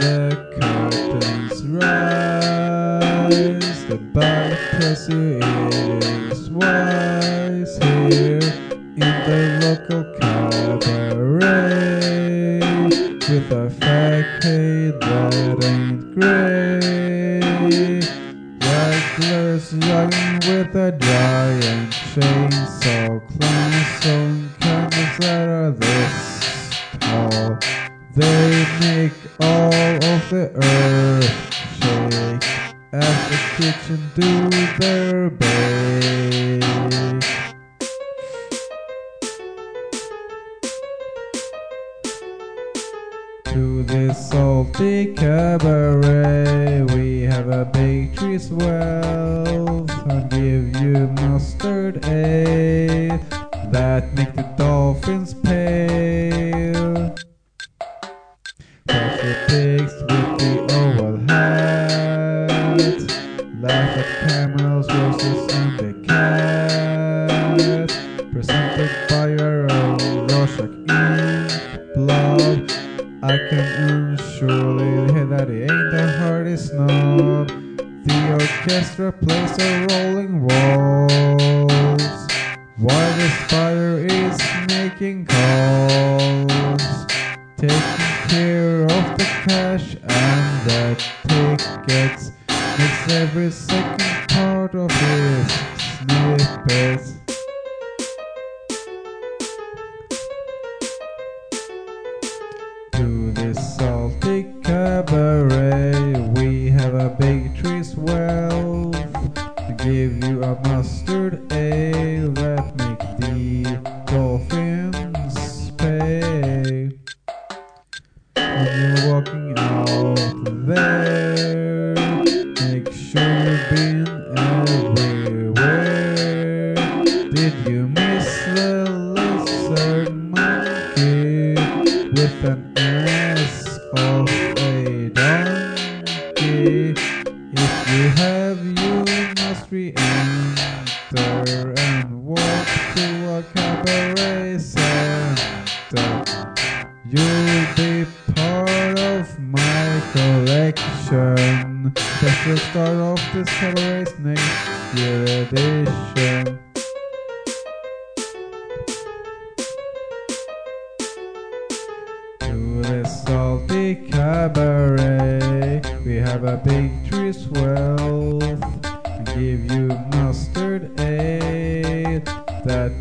the curtains rise, the bankruptcy is wise here in the local cabaret with a facade that ain't grey. Regulars jogging with a giant chainsaw, clowns on candles that are this tall. They make all of the earth shake as the kitchen do their bake. To this salty cabaret, we have a bakery swell. I'll give you mustard ale that make the dolphins pale. I can surely hear that it ain't the hardest knob. The orchestra plays a rolling waltz while the spider is making calls, taking care of the cash and the tickets. Makes every second part of his snippets. To this salty cabaret, we have a big tree swell to give you a mustard ale that make the dolphins pay. When you're walking out there, with an ass of a donkey? If you have, you must re-enter and walk to a cabaret center. You'll be part of my collection. That's the start of this cabaret's next year edition. The salty cabaret, we have a big tree swell. and give you mustard ale that